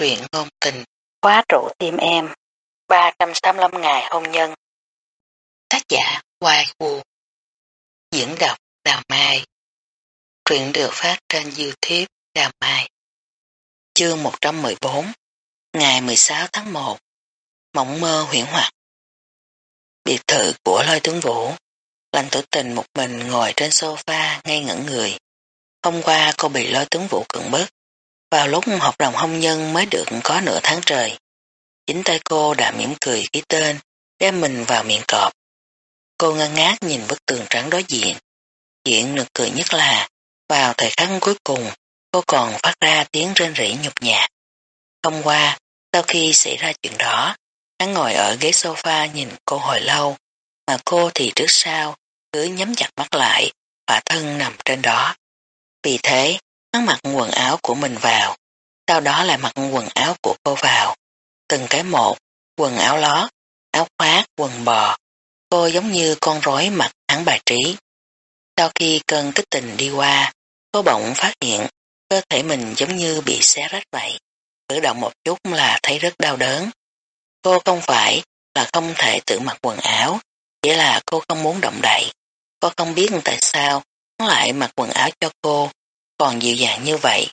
truyện ngôn tình, khóa trụ tim em, 385 ngày hôn nhân. Tác giả Hoài Vũ Diễn đọc Đào Mai. Truyện được phát trên Youtube Đào Mai. Chương 114 Ngày 16 tháng 1 Mộng mơ huyển hoặc. Biệt thự của lôi tướng vũ. Lành tử tình một mình ngồi trên sofa ngay ngẩn người. Hôm qua cô bị lôi tướng vũ cưỡng bức vào lúc hợp đồng hôn nhân mới được có nửa tháng trời. Chính tay cô đã mỉm cười ký tên, đem mình vào miệng cọp. Cô ngơ ngác nhìn bức tường trắng đối diện. Chuyện nực cười nhất là, vào thời khắc cuối cùng, cô còn phát ra tiếng rên rỉ nhục nhạt. Hôm qua, sau khi xảy ra chuyện đó, hắn ngồi ở ghế sofa nhìn cô hồi lâu, mà cô thì trước sau, cứ nhắm chặt mắt lại, và thân nằm trên đó. Vì thế, Hắn mặc quần áo của mình vào, sau đó lại mặc quần áo của cô vào. Từng cái một, quần áo lót, áo khoác, quần bò. Cô giống như con rối mặc hắn bài trí. Sau khi cơn kích tình đi qua, cô bỗng phát hiện cơ thể mình giống như bị xé rách vậy. Cử động một chút là thấy rất đau đớn. Cô không phải là không thể tự mặc quần áo, chỉ là cô không muốn động đậy. Cô không biết tại sao hắn lại mặc quần áo cho cô còn dịu dàng như vậy,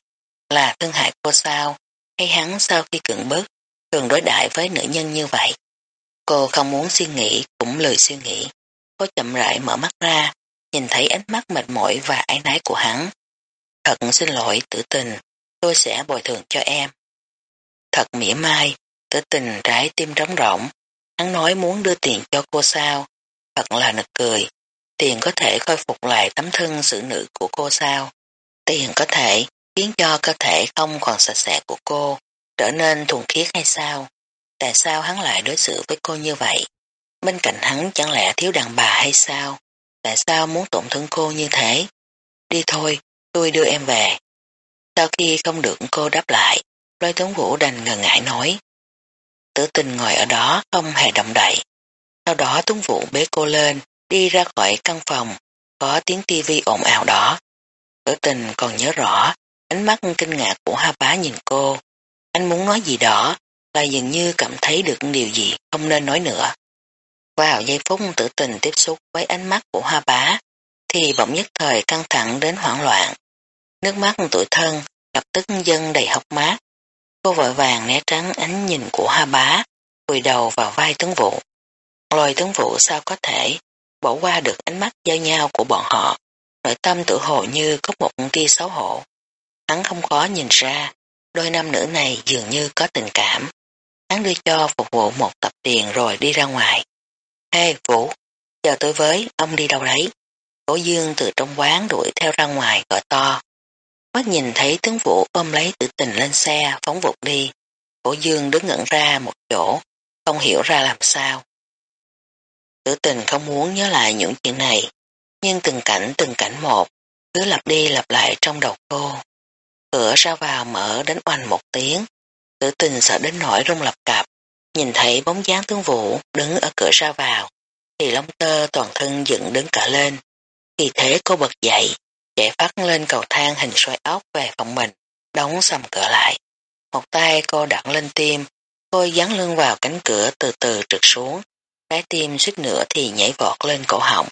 là thương hại cô sao, hay hắn sau khi cưỡng bức, thường đối đại với nữ nhân như vậy. Cô không muốn suy nghĩ, cũng lười suy nghĩ. Cô chậm rãi mở mắt ra, nhìn thấy ánh mắt mệt mỏi và ái nái của hắn. Thật xin lỗi, tử tình, tôi sẽ bồi thường cho em. Thật mỉa mai, tử tình trái tim trống rỗng. Hắn nói muốn đưa tiền cho cô sao, thật là nực cười. Tiền có thể khôi phục lại tấm thân sự nữ của cô sao. Tiền có thể khiến cho cơ thể không còn sạch sẽ của cô trở nên thuần khiết hay sao? Tại sao hắn lại đối xử với cô như vậy? Bên cạnh hắn chẳng lẽ thiếu đàn bà hay sao? Tại sao muốn tổn thương cô như thế? Đi thôi, tôi đưa em về. Sau khi không được cô đáp lại, lôi tướng vũ đành ngần ngại nói. Tử tình ngồi ở đó không hề động đậy. Sau đó tướng vũ bế cô lên, đi ra khỏi căn phòng, có tiếng tivi ồn ào đó. Tử tình còn nhớ rõ, ánh mắt kinh ngạc của Hoa Bá nhìn cô. Anh muốn nói gì đó, là dường như cảm thấy được điều gì không nên nói nữa. Vào giây phút tử tình tiếp xúc với ánh mắt của Hoa Bá, thì bỗng nhất thời căng thẳng đến hoảng loạn. Nước mắt tuổi thân lập tức dâng đầy hốc mát. Cô vội vàng né tránh ánh nhìn của Hoa Bá, vùi đầu vào vai tướng vụ. Lôi tướng vụ sao có thể bỏ qua được ánh mắt giao nhau của bọn họ nội tâm tự hồ như có một tia xấu hổ. Hắn không khó nhìn ra, đôi nam nữ này dường như có tình cảm. Hắn đưa cho phục vụ một tập tiền rồi đi ra ngoài. Ê Vũ, chờ tôi với, ông đi đâu đấy? Cổ dương từ trong quán đuổi theo ra ngoài gọi to. Mắt nhìn thấy tướng vũ ôm lấy tự tình lên xe, phóng vụt đi. Cổ dương đứng ngẩn ra một chỗ, không hiểu ra làm sao. Tử tình không muốn nhớ lại những chuyện này, nhưng từng cảnh từng cảnh một, cứ lặp đi lặp lại trong đầu cô. Cửa ra vào mở đến oanh một tiếng, tử tình sợ đến nỗi rung lập cặp, nhìn thấy bóng dáng tướng vũ đứng ở cửa ra vào, thì lông tơ toàn thân dựng đứng cả lên. Vì thế cô bật dậy, chạy phát lên cầu thang hình xoay ốc về phòng mình, đóng sầm cửa lại. Một tay cô đặn lên tim, cô dán lưng vào cánh cửa từ từ trượt xuống, trái tim suýt nữa thì nhảy vọt lên cổ họng.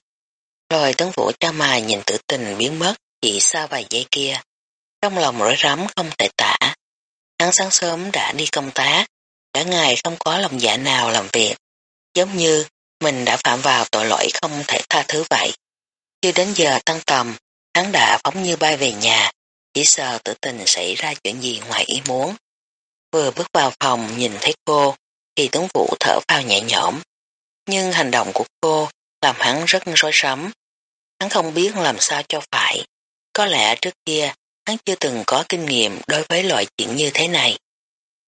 Rồi tấn vũ cho mài nhìn tử tình biến mất chỉ sau vài giây kia. Trong lòng rối rắm không thể tả. Hắn sáng sớm đã đi công tác, cả ngày không có lòng dạ nào làm việc. Giống như mình đã phạm vào tội lỗi không thể tha thứ vậy. Chưa đến giờ tăng tầm, hắn đã phóng như bay về nhà, chỉ sợ tử tình xảy ra chuyện gì ngoài ý muốn. Vừa bước vào phòng nhìn thấy cô, thì tướng Vũ thở phào nhẹ nhõm. Nhưng hành động của cô làm hắn rất rối rắm. Hắn không biết làm sao cho phải. Có lẽ trước kia hắn chưa từng có kinh nghiệm đối với loại chuyện như thế này.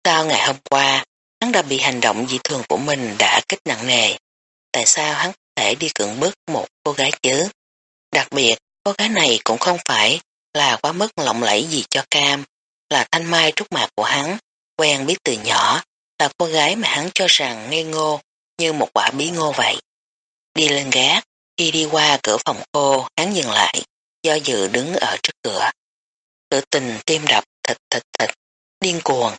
Sau ngày hôm qua, hắn đã bị hành động dị thường của mình đã kích nặng nề. Tại sao hắn có thể đi cưỡng bức một cô gái chứ? Đặc biệt, cô gái này cũng không phải là quá mức lộng lẫy gì cho cam, là thanh mai trúc mạc của hắn, quen biết từ nhỏ, là cô gái mà hắn cho rằng ngây ngô như một quả bí ngô vậy. Đi lên gác, khi đi qua cửa phòng cô, hắn dừng lại, do dự đứng ở trước cửa. Tự tình tim đập thịt thịt thịt, điên cuồng.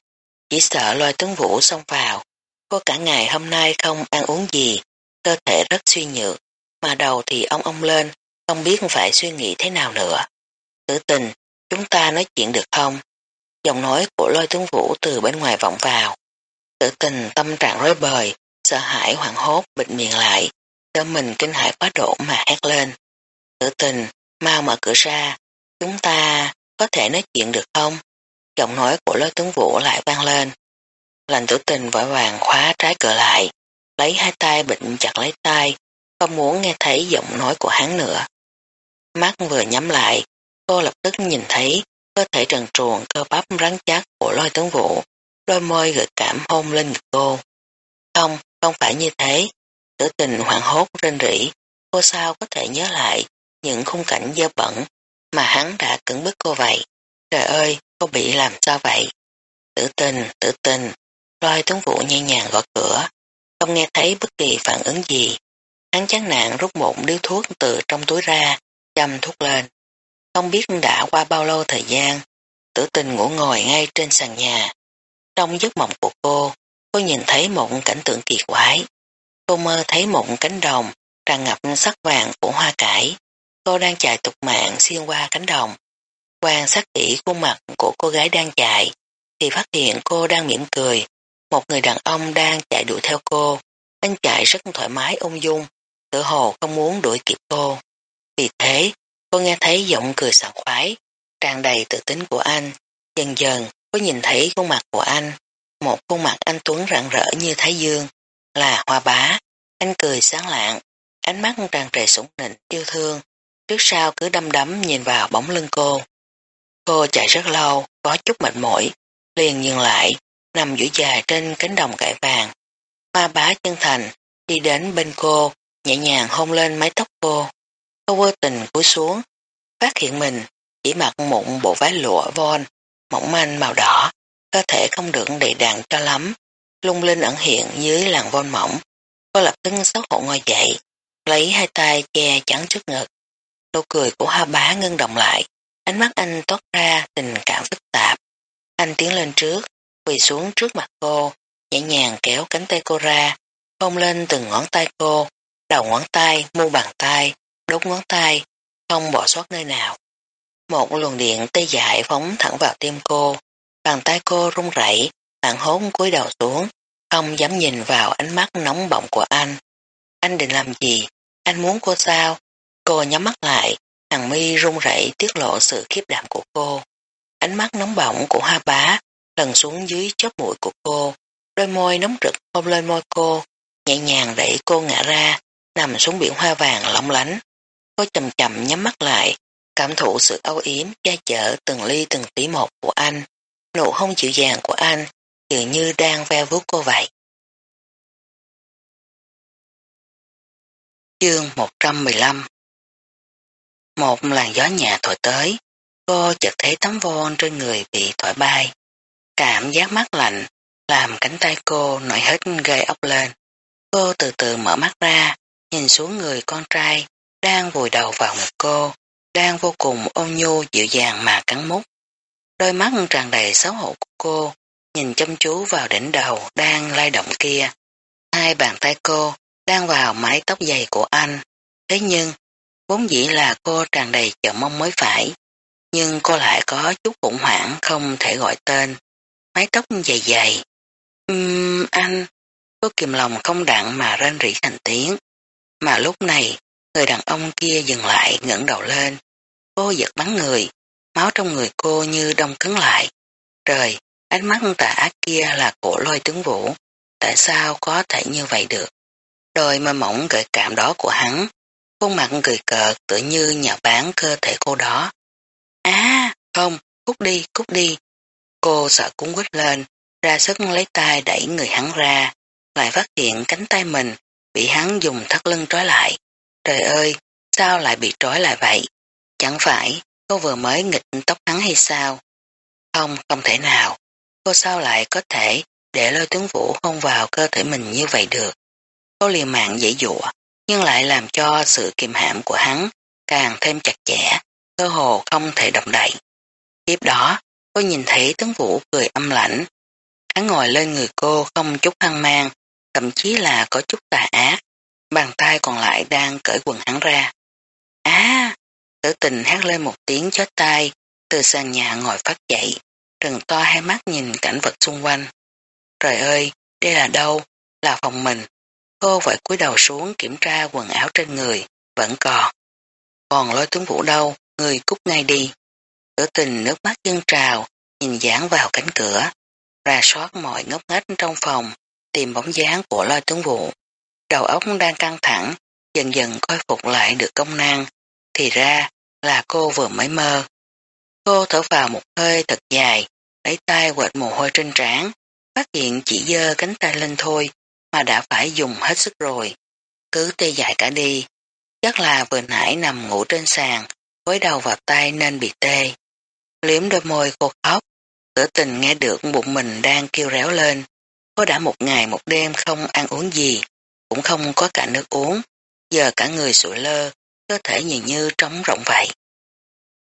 chỉ sợ loài tướng vũ xông vào. Cô cả ngày hôm nay không ăn uống gì, cơ thể rất suy nhược, mà đầu thì ông ông lên, không biết phải suy nghĩ thế nào nữa. Tử tình, chúng ta nói chuyện được không? Giọng nói của lôi tướng vũ từ bên ngoài vọng vào. Tử tình tâm trạng rối bời, sợ hãi hoảng hốt bịt miệng lại, cho mình kinh hãi quá độ mà hét lên. Tử tình, mau mở cửa ra, chúng ta có thể nói chuyện được không? Giọng nói của lôi tướng vũ lại vang lên. Lành tử tình vội vàng khóa trái cửa lại, lấy hai tay bịnh chặt lấy tay, không muốn nghe thấy giọng nói của hắn nữa. Mắt vừa nhắm lại, cô lập tức nhìn thấy cơ thể trần truồng cơ bắp rắn chắc của lôi tướng vũ, đôi môi gợi cảm hôn lên ngực cô. Không, không phải như thế. Tử tình hoảng hốt rên rỉ, cô sao có thể nhớ lại những khung cảnh dơ bẩn mà hắn đã cứng bức cô vậy. Trời ơi, cô bị làm sao vậy? Tử tình, tử tình, lôi tướng vũ nhẹ nhàng gõ cửa, không nghe thấy bất kỳ phản ứng gì. Hắn chán nạn rút một điếu thuốc từ trong túi ra, châm thuốc lên. Không biết đã qua bao lâu thời gian, tử tình ngủ ngồi ngay trên sàn nhà. Trong giấc mộng của cô, cô nhìn thấy một cảnh tượng kỳ quái. Cô mơ thấy một cánh đồng tràn ngập sắc vàng của hoa cải. Cô đang chạy tục mạng xuyên qua cánh đồng. Quan sát kỹ khuôn mặt của cô gái đang chạy, thì phát hiện cô đang mỉm cười. Một người đàn ông đang chạy đuổi theo cô. Anh chạy rất thoải mái ung dung, tự hồ không muốn đuổi kịp cô. Vì thế, cô nghe thấy giọng cười sảng khoái, tràn đầy tự tính của anh. Dần dần, cô nhìn thấy khuôn mặt của anh. Một khuôn mặt anh Tuấn rạng rỡ như Thái Dương, là hoa bá. Anh cười sáng lạng, ánh mắt tràn trề sủng nịnh yêu thương, trước sau cứ đâm đắm nhìn vào bóng lưng cô. Cô chạy rất lâu, có chút mệt mỏi, liền dừng lại, nằm duỗi dài trên cánh đồng cải vàng. Hoa bá chân thành, đi đến bên cô, nhẹ nhàng hôn lên mái tóc cô. Cô vô tình cúi xuống, phát hiện mình chỉ mặc một bộ váy lụa von, mỏng manh màu đỏ, cơ thể không được đầy đặn cho lắm, lung linh ẩn hiện dưới làn von mỏng. Cô lập tức xấu hổ ngồi dậy, lấy hai tay che chắn trước ngực. Nụ cười của hoa bá ngưng động lại, ánh mắt anh toát ra tình cảm phức tạp. Anh tiến lên trước, quỳ xuống trước mặt cô, nhẹ nhàng kéo cánh tay cô ra, hôn lên từng ngón tay cô, đầu ngón tay, mu bàn tay, đốt ngón tay, không bỏ sót nơi nào. Một luồng điện tê dại phóng thẳng vào tim cô, bàn tay cô run rẩy, bạn hốn cúi đầu xuống, không dám nhìn vào ánh mắt nóng bỏng của anh. Anh định làm gì? Anh muốn cô sao? Cô nhắm mắt lại, hàng mi run rẩy tiết lộ sự khiếp đảm của cô. Ánh mắt nóng bỏng của hoa bá lần xuống dưới chóp mũi của cô, đôi môi nóng rực hôn lên môi cô, nhẹ nhàng đẩy cô ngã ra, nằm xuống biển hoa vàng lóng lánh. Cô chậm chậm nhắm mắt lại, cảm thụ sự âu yếm, che chở từng ly từng tí một của anh. Nụ hôn dịu dàng của anh, dường như đang ve vuốt cô vậy. Chương 115 Một làn gió nhẹ thổi tới, cô chợt thấy tấm von trên người bị thổi bay. Cảm giác mát lạnh, làm cánh tay cô nổi hết gây ốc lên. Cô từ từ mở mắt ra, nhìn xuống người con trai, đang vùi đầu vào ngực cô, đang vô cùng ôn nhu dịu dàng mà cắn mút. Đôi mắt tràn đầy xấu hổ của cô, nhìn chăm chú vào đỉnh đầu đang lay động kia. Hai bàn tay cô đang vào mái tóc dày của anh. Thế nhưng, vốn dĩ là cô tràn đầy chờ mong mới phải. Nhưng cô lại có chút khủng hoảng không thể gọi tên. Mái tóc dày dày. Uhm, anh, cô kìm lòng không đặng mà rên rỉ thành tiếng. Mà lúc này, người đàn ông kia dừng lại ngẩng đầu lên. Cô giật bắn người, máu trong người cô như đông cứng lại. Trời, ánh mắt tà ác kia là của lôi tướng vũ. Tại sao có thể như vậy được? Đôi mơ mỏng gợi cảm đó của hắn, khuôn mặt cười cợt tự như nhà bán cơ thể cô đó. À, không, cút đi, cút đi. Cô sợ cúng quýt lên, ra sức lấy tay đẩy người hắn ra, lại phát hiện cánh tay mình bị hắn dùng thắt lưng trói lại. Trời ơi, sao lại bị trói lại vậy? Chẳng phải cô vừa mới nghịch tóc hắn hay sao? Không, không thể nào. Cô sao lại có thể để lôi tướng vũ không vào cơ thể mình như vậy được? Cô liều mạng dễ dụa, nhưng lại làm cho sự kiềm hãm của hắn càng thêm chặt chẽ, cơ hồ không thể động đậy. Tiếp đó, cô nhìn thấy tướng vũ cười âm lãnh. Hắn ngồi lên người cô không chút hăng mang, thậm chí là có chút tà ác. Bàn tay còn lại đang cởi quần hắn ra. Á! tử tình hát lên một tiếng chết tai, từ sàn nhà ngồi phát dậy, trừng to hai mắt nhìn cảnh vật xung quanh. Trời ơi, đây là đâu? Là phòng mình. Cô vội cúi đầu xuống kiểm tra quần áo trên người, vẫn còn. Còn lôi tướng vũ đâu, người cút ngay đi. Tử tình nước mắt dâng trào, nhìn dáng vào cánh cửa, ra soát mọi ngóc ngách trong phòng, tìm bóng dáng của lôi tướng vũ. Đầu óc đang căng thẳng, dần dần khôi phục lại được công năng, thì ra là cô vừa mới mơ. Cô thở vào một hơi thật dài, lấy tay quệt mồ hôi trên trán, phát hiện chỉ dơ cánh tay lên thôi, mà đã phải dùng hết sức rồi. Cứ tê dại cả đi, chắc là vừa nãy nằm ngủ trên sàn, với đầu vào tay nên bị tê. Liếm đôi môi cô khóc, tử tình nghe được bụng mình đang kêu réo lên. Cô đã một ngày một đêm không ăn uống gì, cũng không có cả nước uống, giờ cả người sụi lơ, cơ thể nhìn như trống rộng vậy.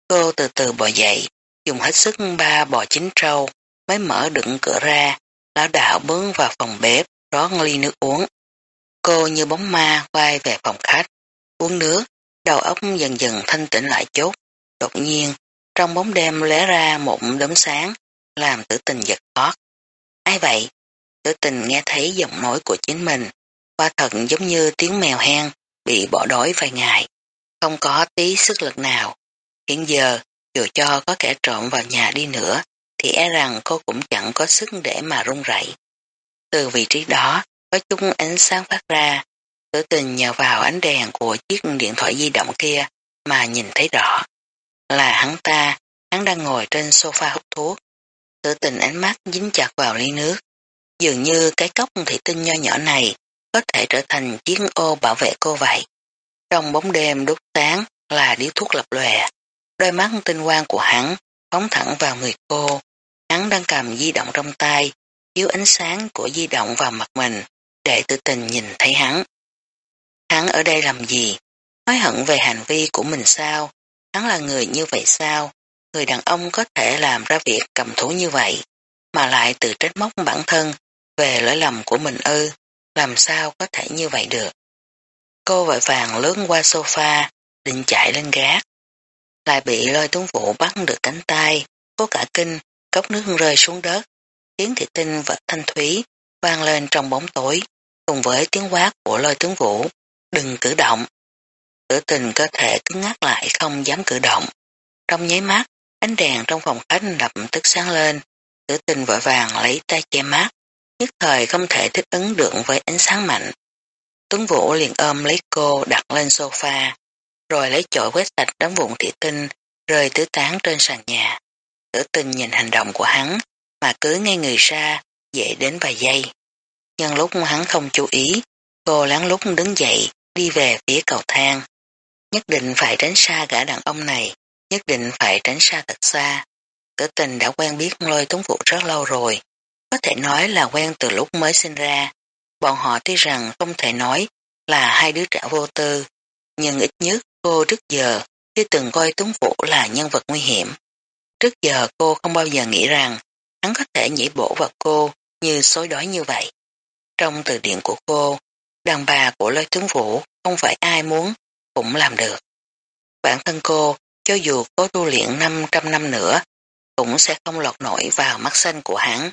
Cô từ từ bò dậy, dùng hết sức ba bò chín trâu, mới mở đựng cửa ra, lão đạo bước vào phòng bếp, rót ly nước uống. Cô như bóng ma quay về phòng khách, uống nước, đầu óc dần dần thanh tĩnh lại chút. Đột nhiên, trong bóng đêm lóe ra một đốm sáng, làm tử tình giật thoát. Ai vậy? Tử tình nghe thấy giọng nói của chính mình, qua thật giống như tiếng mèo hen bị bỏ đói vài ngày, không có tí sức lực nào. Hiện giờ, dù cho có kẻ trộm vào nhà đi nữa, thì e rằng cô cũng chẳng có sức để mà run rẩy. Từ vị trí đó, có chung ánh sáng phát ra, tử tình nhờ vào ánh đèn của chiếc điện thoại di động kia mà nhìn thấy rõ. Là hắn ta, hắn đang ngồi trên sofa hút thuốc. Tử tình ánh mắt dính chặt vào ly nước. Dường như cái cốc thủy tinh nho nhỏ này có thể trở thành chiếc ô bảo vệ cô vậy. Trong bóng đêm đốt sáng là điếu thuốc lập lòe. Đôi mắt tinh quang của hắn phóng thẳng vào người cô. Hắn đang cầm di động trong tay, chiếu ánh sáng của di động vào mặt mình, để tự tình nhìn thấy hắn. Hắn ở đây làm gì? Nói hận về hành vi của mình sao? Hắn là người như vậy sao? Người đàn ông có thể làm ra việc cầm thú như vậy, mà lại tự trách móc bản thân về lỗi lầm của mình ư, làm sao có thể như vậy được. Cô vội vàng lướt qua sofa, định chạy lên gác. Lại bị lôi tuấn vũ bắt được cánh tay, cô cả kinh, cốc nước rơi xuống đất. Tiếng thị tinh và thanh thúy vang lên trong bóng tối, cùng với tiếng quát của lôi tuấn vũ. Đừng cử động. Tử tình cơ thể cứng ngắt lại không dám cử động. Trong nháy mắt, ánh đèn trong phòng khách lập tức sáng lên. Tử tình vội vàng lấy tay che mắt, nhất thời không thể thích ứng được với ánh sáng mạnh. Tuấn Vũ liền ôm lấy cô đặt lên sofa, rồi lấy chổi quét sạch đám vụn thủy tinh rơi tứ tán trên sàn nhà. Tử tinh nhìn hành động của hắn mà cứ ngay người ra dễ đến vài giây. Nhân lúc hắn không chú ý, cô lán lúc đứng dậy đi về phía cầu thang. Nhất định phải tránh xa gã đàn ông này, nhất định phải tránh xa thật xa. Tử tình đã quen biết lôi tuấn vụ rất lâu rồi, có thể nói là quen từ lúc mới sinh ra. Bọn họ tuy rằng không thể nói là hai đứa trẻ vô tư, nhưng ít nhất cô trước giờ chưa từng coi Tuấn Vũ là nhân vật nguy hiểm. Trước giờ cô không bao giờ nghĩ rằng hắn có thể nhảy bổ vào cô như xối đói như vậy. Trong từ điển của cô, đàn bà của lôi Tuấn Vũ không phải ai muốn cũng làm được. Bản thân cô, cho dù có tu luyện 500 năm nữa, cũng sẽ không lọt nổi vào mắt xanh của hắn.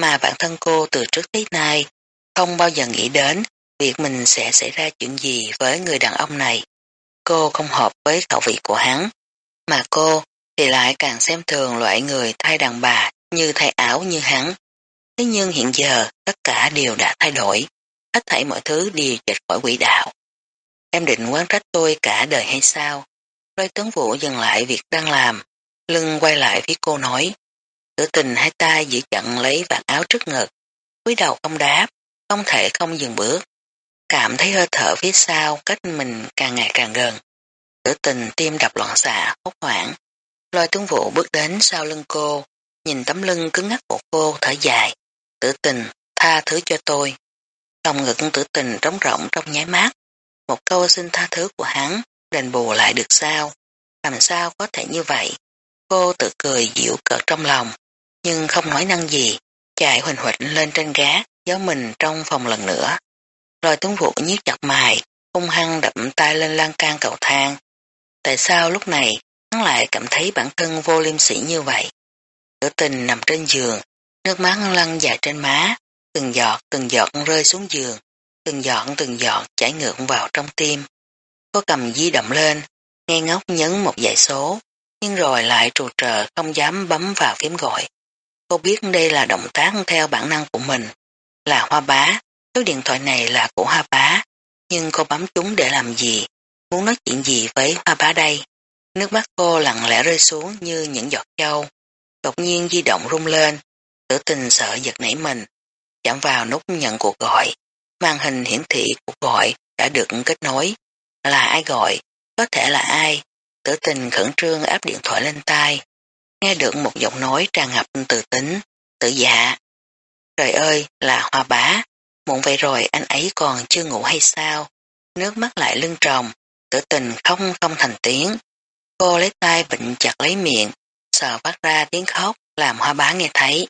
Mà bản thân cô từ trước tới nay không bao giờ nghĩ đến việc mình sẽ xảy ra chuyện gì với người đàn ông này. Cô không hợp với khẩu vị của hắn, mà cô thì lại càng xem thường loại người thay đàn bà như thay áo như hắn. Thế nhưng hiện giờ tất cả đều đã thay đổi, hết thảy mọi thứ đều chệch khỏi quỹ đạo. Em định quán trách tôi cả đời hay sao? Lôi tướng vũ dừng lại việc đang làm, lưng quay lại phía cô nói. Tử tình hai tay giữ chặn lấy vạt áo trước ngực, cúi đầu không đáp, không thể không dừng bước. Cảm thấy hơi thở phía sau cách mình càng ngày càng gần. Tử tình tim đập loạn xạ, hốt hoảng. Lôi tướng vụ bước đến sau lưng cô, nhìn tấm lưng cứng ngắc của cô thở dài. Tử tình, tha thứ cho tôi. Lòng ngực tử tình trống rộng trong nháy mắt. Một câu xin tha thứ của hắn, đền bù lại được sao? Làm sao có thể như vậy? Cô tự cười dịu cợt trong lòng, nhưng không nói năng gì, chạy huỳnh huỳnh lên trên gác, giấu mình trong phòng lần nữa. Rồi tướng vụ nhíu chặt mày, hung hăng đậm tay lên lan can cầu thang. Tại sao lúc này hắn lại cảm thấy bản thân vô liêm sỉ như vậy? Tử tình nằm trên giường, nước mắt lăn dài trên má, từng giọt từng giọt rơi xuống giường, từng giọt từng giọt chảy ngược vào trong tim. Cô cầm di động lên, nghe ngốc nhấn một dãy số, nhưng rồi lại trù trờ không dám bấm vào phím gọi. Cô biết đây là động tác theo bản năng của mình, là hoa bá, số điện thoại này là của hoa bá, nhưng cô bấm chúng để làm gì, muốn nói chuyện gì với hoa bá đây. Nước mắt cô lặng lẽ rơi xuống như những giọt châu. Đột nhiên di động rung lên, tử tình sợ giật nảy mình, chạm vào nút nhận cuộc gọi. Màn hình hiển thị cuộc gọi đã được kết nối. Là ai gọi? Có thể là ai? Tử tình khẩn trương áp điện thoại lên tai. Nghe được một giọng nói tràn ngập từ tính, tự dạ. Trời ơi, là hoa bá. Muộn vậy rồi anh ấy còn chưa ngủ hay sao? Nước mắt lại lưng tròng, tử tình không không thành tiếng. Cô lấy tay bệnh chặt lấy miệng, sợ phát ra tiếng khóc, làm hoa bá nghe thấy.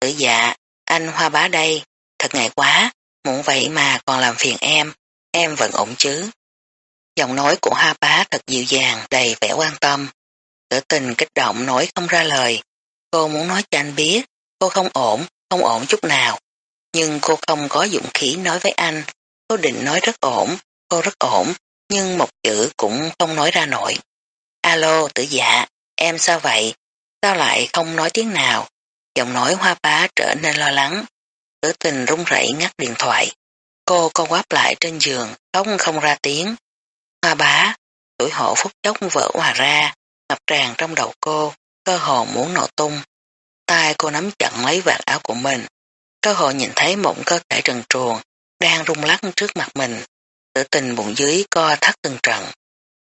Tử dạ, anh hoa bá đây, thật ngại quá, muộn vậy mà còn làm phiền em, em vẫn ổn chứ. Giọng nói của hoa bá thật dịu dàng, đầy vẻ quan tâm. Tử tình kích động nói không ra lời. Cô muốn nói cho anh biết, cô không ổn, không ổn chút nào. Nhưng cô không có dụng khí nói với anh. Cô định nói rất ổn, cô rất ổn, nhưng một chữ cũng không nói ra nổi. Alo, tử dạ, em sao vậy? Sao lại không nói tiếng nào? Giọng nói hoa bá trở nên lo lắng. Tử tình run rẩy ngắt điện thoại. Cô co quắp lại trên giường, khóc không ra tiếng. Hoa bá, tuổi hộ phút chốc vỡ hòa ra, ngập tràn trong đầu cô, cơ hồ muốn nổ tung. tay cô nắm chặt lấy vạt áo của mình, cơ hội nhìn thấy một cơ thể trần truồng đang rung lắc trước mặt mình. Tử tình bụng dưới co thắt từng trận.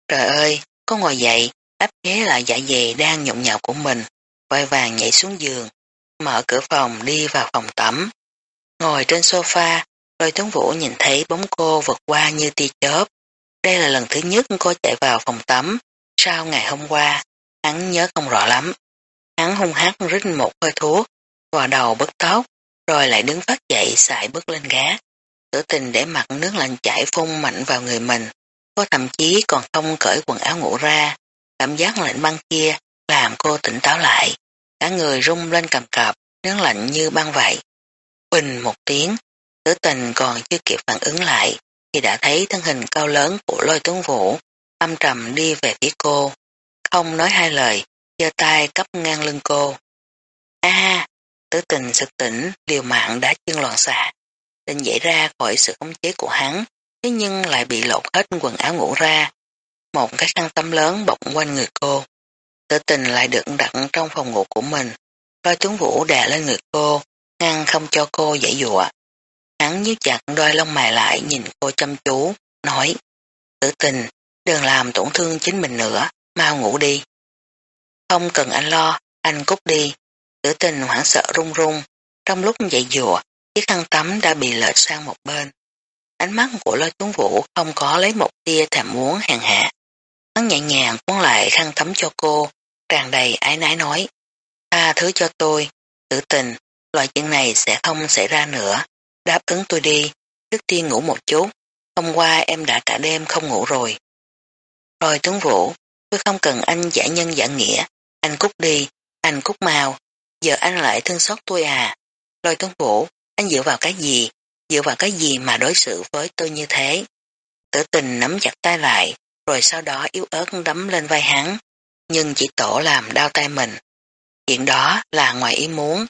Trời ơi, cô ngồi dậy, áp chế lại dạ dày đang nhộn nhạo của mình, vội vàng nhảy xuống giường, mở cửa phòng đi vào phòng tắm. Ngồi trên sofa, lôi tướng vũ nhìn thấy bóng cô vượt qua như tia chớp. Đây là lần thứ nhất cô chạy vào phòng tắm, sau ngày hôm qua, hắn nhớ không rõ lắm. Hắn hung hát rít một hơi thuốc, vào đầu bứt tóc, rồi lại đứng phát dậy xài bước lên gác. Tử tình để mặt nước lạnh chảy phun mạnh vào người mình, cô thậm chí còn không cởi quần áo ngủ ra. Cảm giác lạnh băng kia làm cô tỉnh táo lại, cả người rung lên cầm cập, nước lạnh như băng vậy. Bình một tiếng, tử tình còn chưa kịp phản ứng lại, thì đã thấy thân hình cao lớn của lôi tướng vũ, âm trầm đi về phía cô. Không nói hai lời, giơ tay cấp ngang lưng cô. A, tử tình sực tỉnh, liều mạng đã chân loạn xạ, định dậy ra khỏi sự khống chế của hắn, thế nhưng lại bị lột hết quần áo ngủ ra. Một cái khăn tắm lớn bọc quanh người cô. Tử tình lại được đặt trong phòng ngủ của mình, coi tướng vũ đè lên người cô, ngăn không cho cô dãy dụa. Hắn nhíu chặt đôi lông mày lại nhìn cô chăm chú, nói, tử tình, đừng làm tổn thương chính mình nữa, mau ngủ đi. Không cần anh lo, anh cút đi. Tử tình hoảng sợ run run, trong lúc dậy dùa, chiếc khăn tắm đã bị lệch sang một bên. Ánh mắt của lôi tuấn vũ không có lấy một tia thèm muốn hèn hạ. Hắn nhẹ nhàng cuốn lại khăn tắm cho cô, tràn đầy ái nái nói. Tha thứ cho tôi, tử tình, loại chuyện này sẽ không xảy ra nữa. Đáp ứng tôi đi, trước tiên ngủ một chút. Hôm qua em đã cả đêm không ngủ rồi. Rồi tướng vũ, tôi không cần anh giả nhân giả nghĩa. Anh cút đi, anh cút mau. Giờ anh lại thương xót tôi à. Lôi tướng vũ, anh dựa vào cái gì? Dựa vào cái gì mà đối xử với tôi như thế? Tử tình nắm chặt tay lại, rồi sau đó yếu ớt đấm lên vai hắn, nhưng chỉ tổ làm đau tay mình. Chuyện đó là ngoài ý muốn.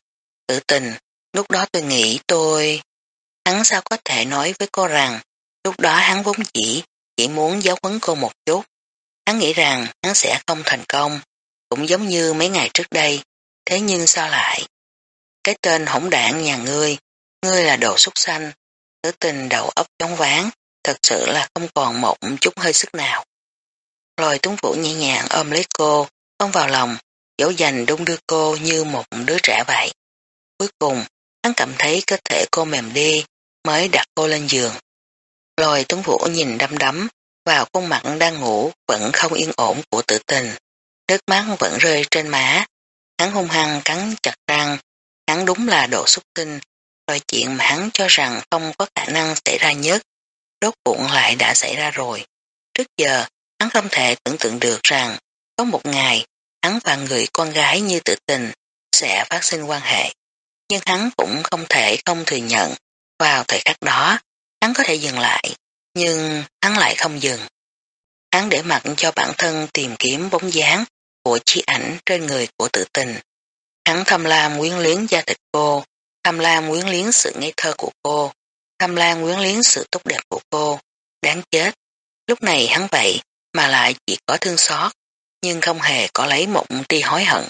Tử tình, lúc đó tôi nghĩ tôi... Hắn sao có thể nói với cô rằng, lúc đó hắn vốn chỉ, chỉ muốn giáo huấn cô một chút. Hắn nghĩ rằng hắn sẽ không thành công, cũng giống như mấy ngày trước đây, thế nhưng sao lại? Cái tên hỗn đảng nhà ngươi, ngươi là đồ súc sanh, tử tình đầu óc chóng ván, thật sự là không còn một chút hơi sức nào. Rồi Tuấn Vũ nhẹ nhàng ôm lấy cô, ôm vào lòng, dỗ dành đung đưa cô như một đứa trẻ vậy. Cuối cùng, hắn cảm thấy cơ thể cô mềm đi, mới đặt cô lên giường. Rồi Tuấn Vũ nhìn đăm đắm vào khuôn mặt đang ngủ vẫn không yên ổn của tự tình. Nước mắt vẫn rơi trên má. Hắn hung hăng cắn chặt răng. Hắn đúng là độ xúc tinh, rồi chuyện mà hắn cho rằng không có khả năng xảy ra nhất, đốt bụng lại đã xảy ra rồi. Trước giờ, hắn không thể tưởng tượng được rằng có một ngày hắn và người con gái như tự tình sẽ phát sinh quan hệ. Nhưng hắn cũng không thể không thừa nhận vào thời khắc đó hắn có thể dừng lại, nhưng hắn lại không dừng. Hắn để mặc cho bản thân tìm kiếm bóng dáng của chi ảnh trên người của tự tình. Hắn tham lam quyến luyến gia thịt cô, tham lam quyến luyến sự ngây thơ của cô, tham lam quyến luyến sự tốt đẹp của cô. Đáng chết. Lúc này hắn vậy mà lại chỉ có thương xót, nhưng không hề có lấy một tia hối hận.